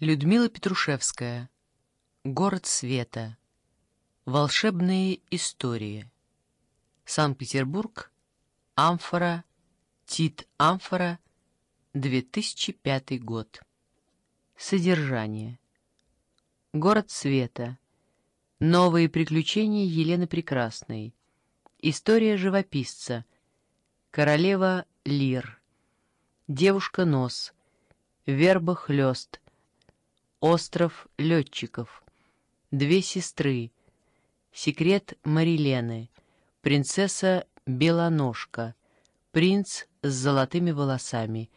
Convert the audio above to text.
Людмила Петрушевская. Город света. Волшебные истории. Санкт-Петербург. Амфора. Тит Амфора. 2005 год. Содержание. Город света. Новые приключения Елены Прекрасной. История живописца. Королева Лир. Девушка Нос. Верба Хлёст. Остров летчиков. Две сестры. Секрет Марилены. Принцесса Белоножка. Принц с золотыми волосами.